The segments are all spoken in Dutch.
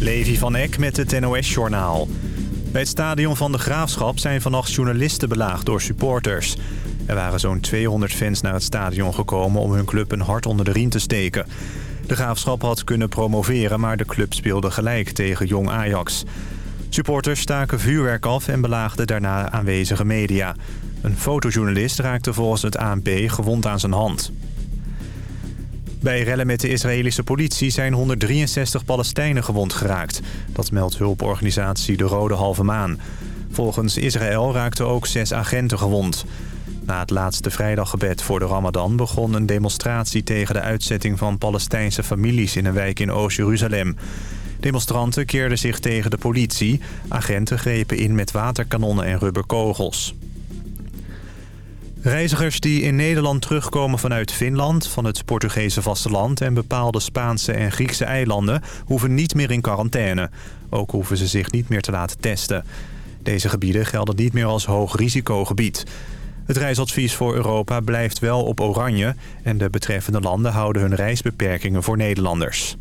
Levi van Eck met het NOS-journaal. Bij het stadion van de Graafschap zijn vannacht journalisten belaagd door supporters. Er waren zo'n 200 fans naar het stadion gekomen om hun club een hart onder de riem te steken. De Graafschap had kunnen promoveren, maar de club speelde gelijk tegen Jong Ajax. Supporters staken vuurwerk af en belaagden daarna aanwezige media. Een fotojournalist raakte volgens het ANP gewond aan zijn hand. Bij rellen met de Israëlische politie zijn 163 Palestijnen gewond geraakt. Dat meldt hulporganisatie De Rode Halve Maan. Volgens Israël raakten ook zes agenten gewond. Na het laatste vrijdaggebed voor de Ramadan begon een demonstratie tegen de uitzetting van Palestijnse families in een wijk in Oost-Jeruzalem. Demonstranten keerden zich tegen de politie. Agenten grepen in met waterkanonnen en rubberkogels. Reizigers die in Nederland terugkomen vanuit Finland, van het Portugese vasteland... en bepaalde Spaanse en Griekse eilanden hoeven niet meer in quarantaine. Ook hoeven ze zich niet meer te laten testen. Deze gebieden gelden niet meer als hoog risicogebied. Het reisadvies voor Europa blijft wel op oranje... en de betreffende landen houden hun reisbeperkingen voor Nederlanders.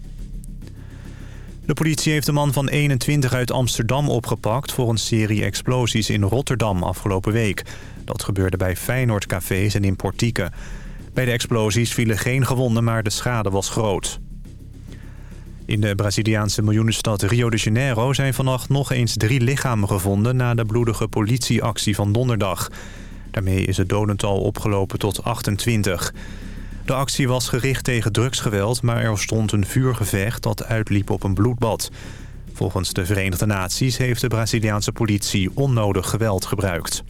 De politie heeft een man van 21 uit Amsterdam opgepakt... voor een serie explosies in Rotterdam afgelopen week. Dat gebeurde bij Feyenoord cafés en in portieken. Bij de explosies vielen geen gewonden, maar de schade was groot. In de Braziliaanse miljoenenstad Rio de Janeiro zijn vannacht nog eens drie lichamen gevonden... na de bloedige politieactie van donderdag. Daarmee is het dodental opgelopen tot 28. De actie was gericht tegen drugsgeweld, maar er stond een vuurgevecht dat uitliep op een bloedbad. Volgens de Verenigde Naties heeft de Braziliaanse politie onnodig geweld gebruikt.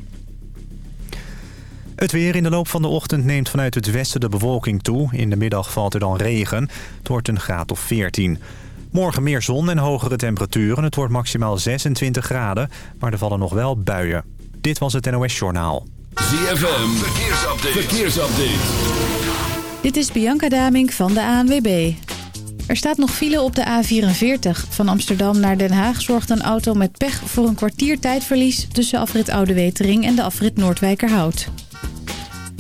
Het weer in de loop van de ochtend neemt vanuit het westen de bewolking toe. In de middag valt er dan regen. Het wordt een graad of 14. Morgen meer zon en hogere temperaturen. Het wordt maximaal 26 graden, maar er vallen nog wel buien. Dit was het NOS Journaal. ZFM, verkeersupdate. verkeersupdate. Dit is Bianca Damink van de ANWB. Er staat nog file op de A44. Van Amsterdam naar Den Haag zorgt een auto met pech voor een kwartier tijdverlies... tussen afrit Oude Wetering en de afrit Noordwijkerhout.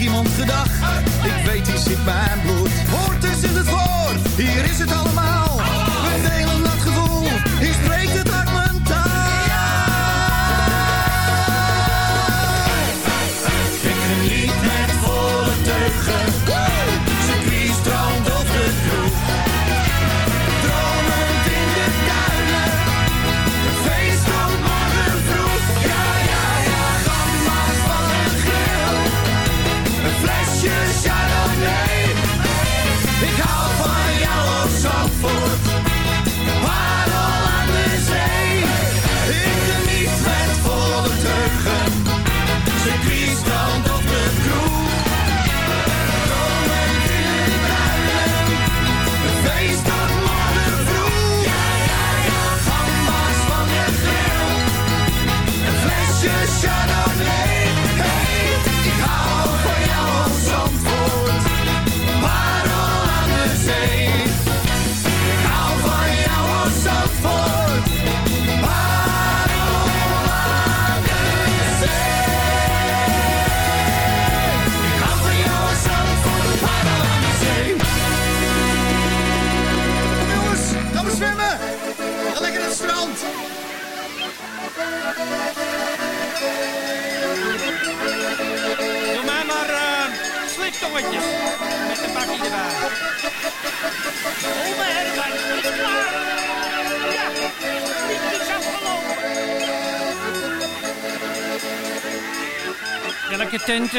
iemand gedacht. Ik weet, die zit bij een bloed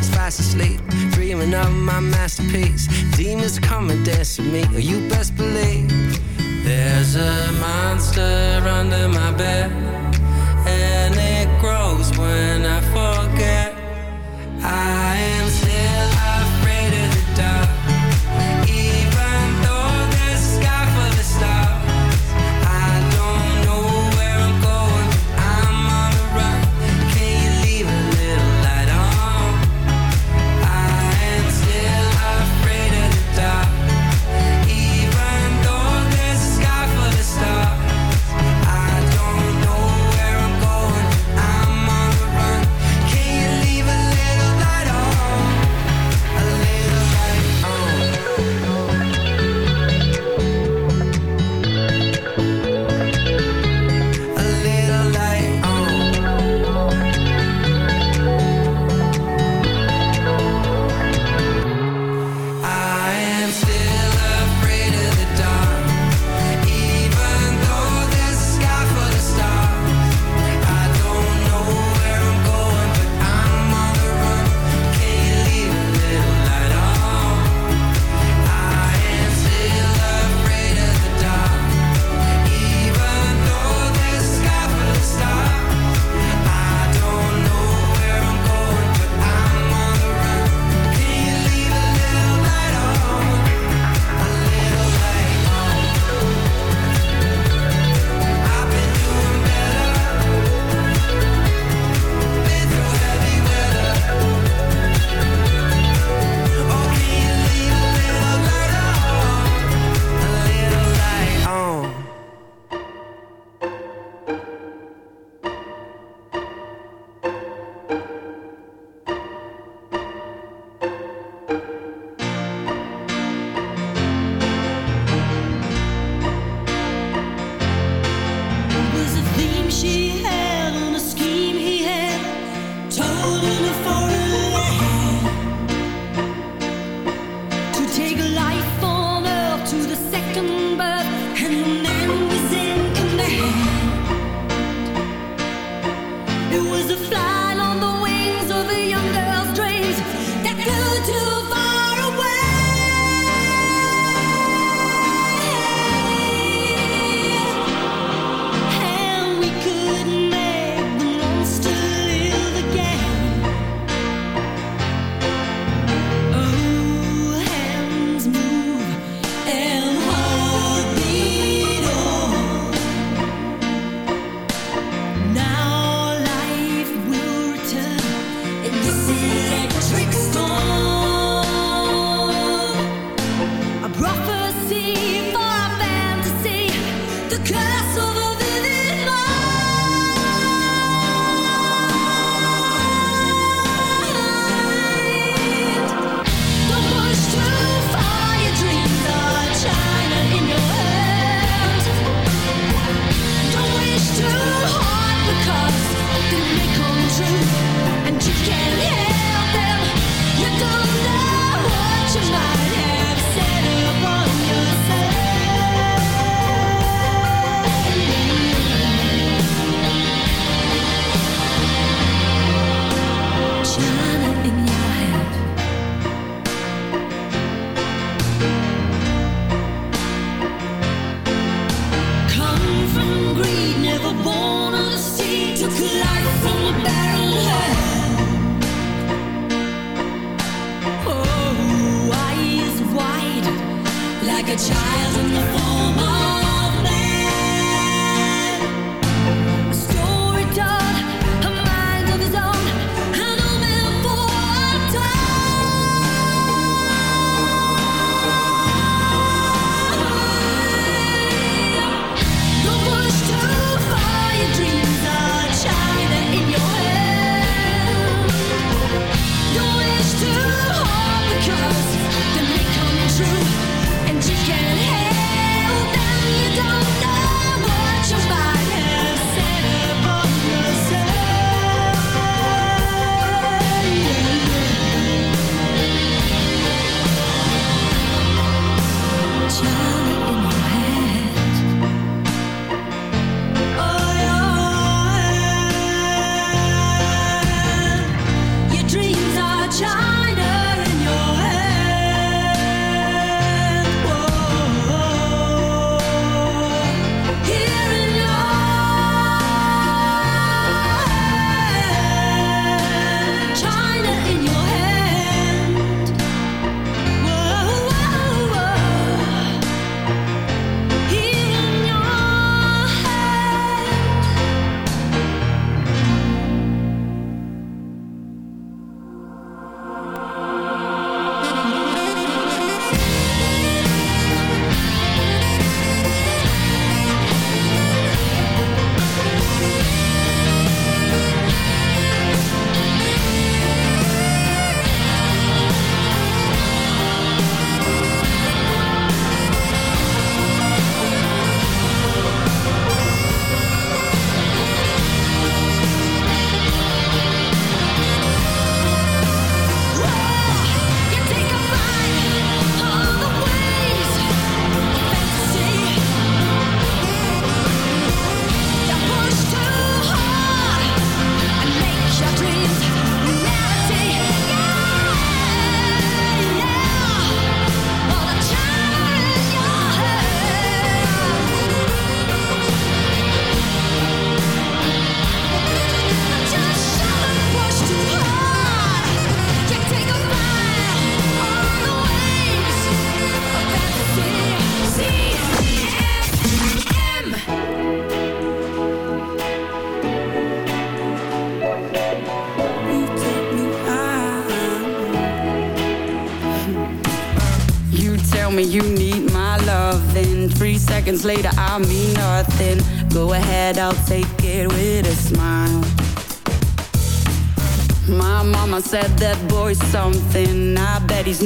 eyes fast asleep, dreaming of my masterpiece. Demons come and dance with me, or you best believe. There's a monster under my bed, and it grows when I forget. I am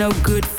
no good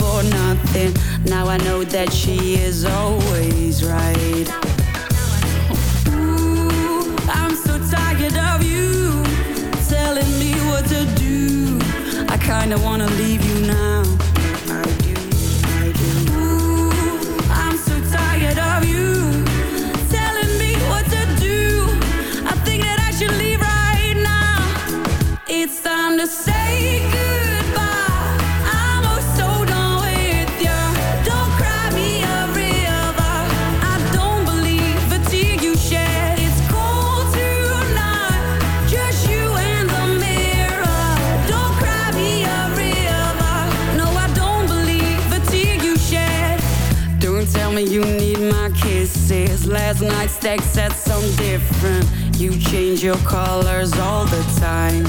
your colors all the time.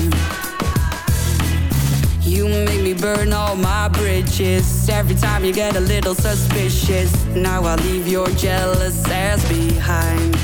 You make me burn all my bridges. Every time you get a little suspicious Now I leave your jealous ass behind.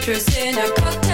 citrus in a cocktail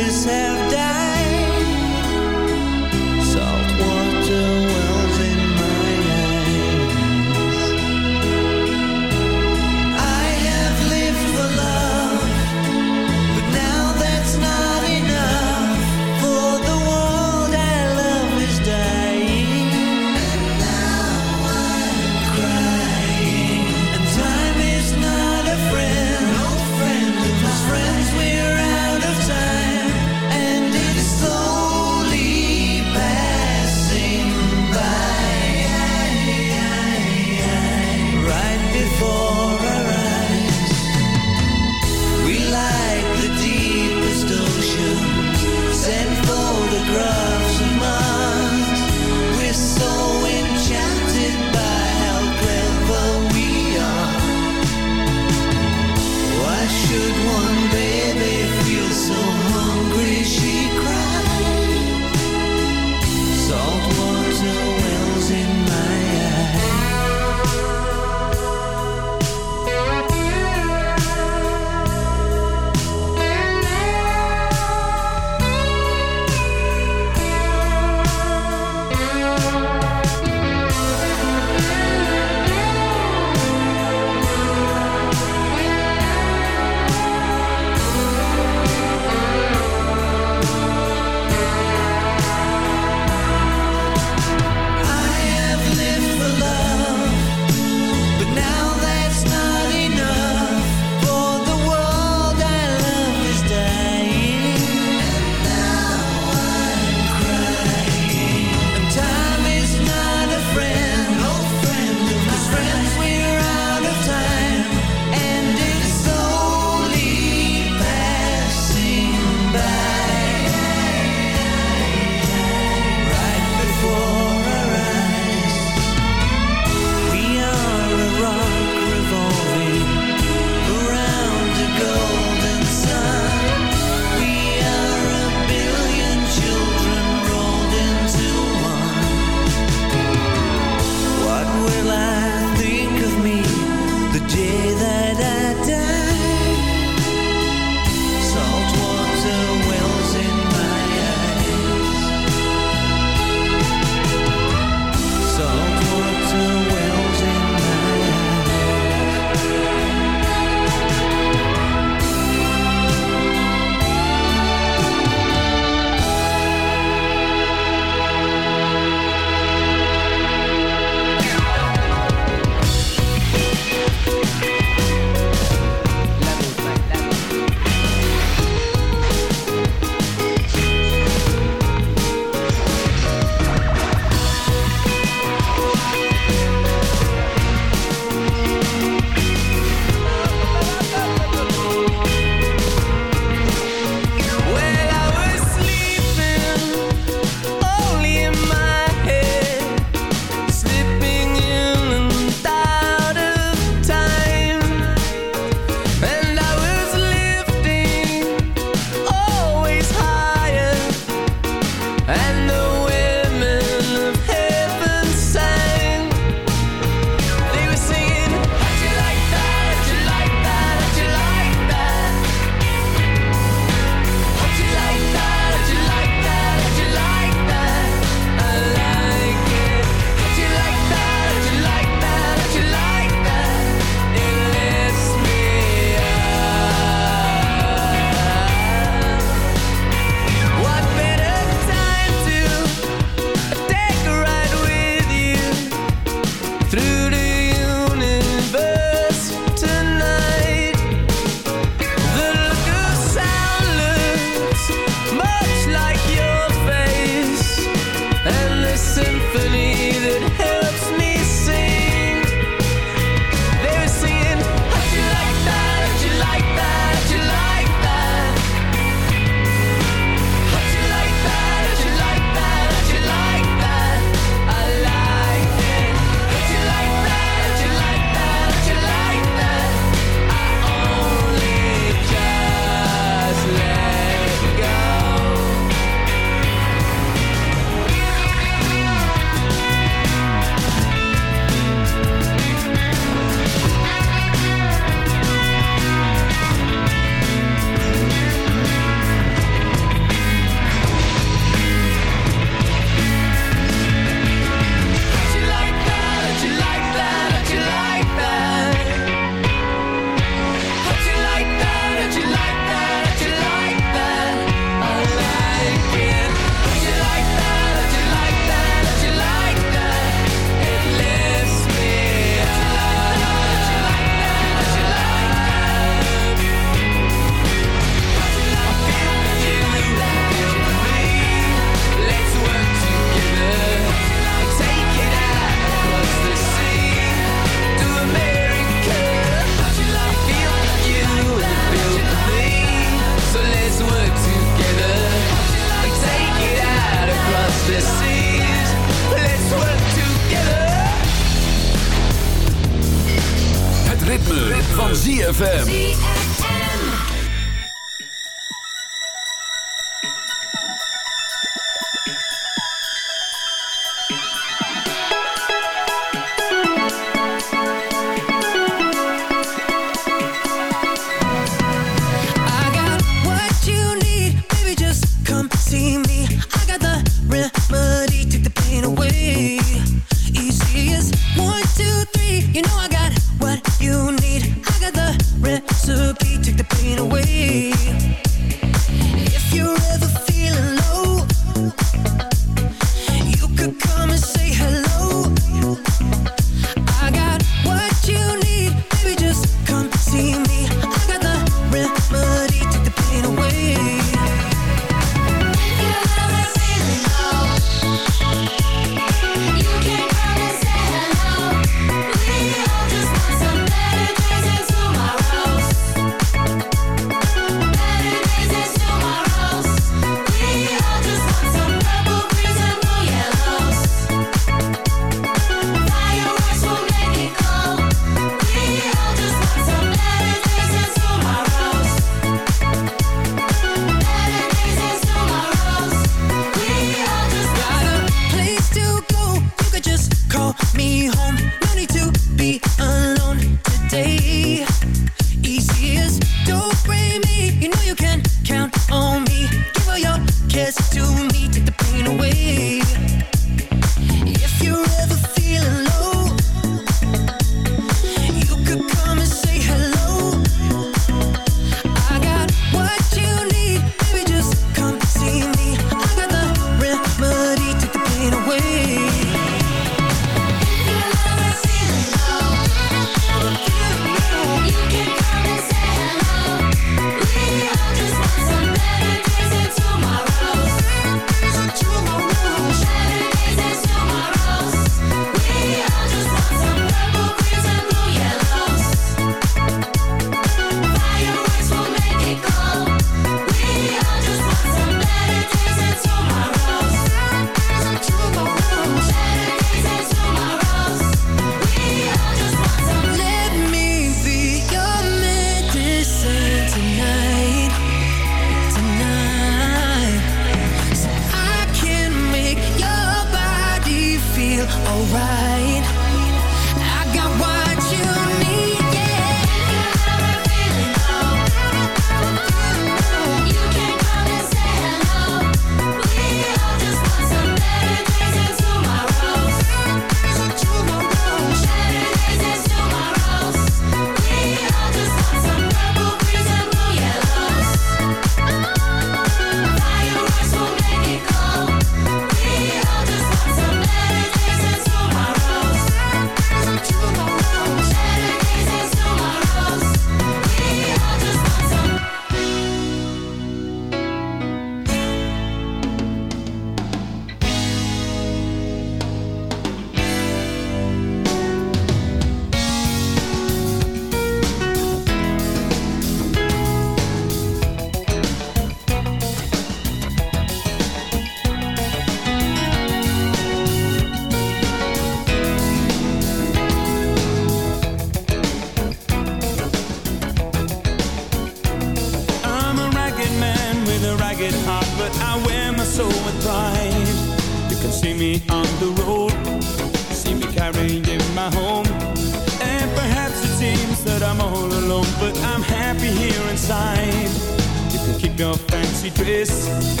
this.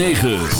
106.9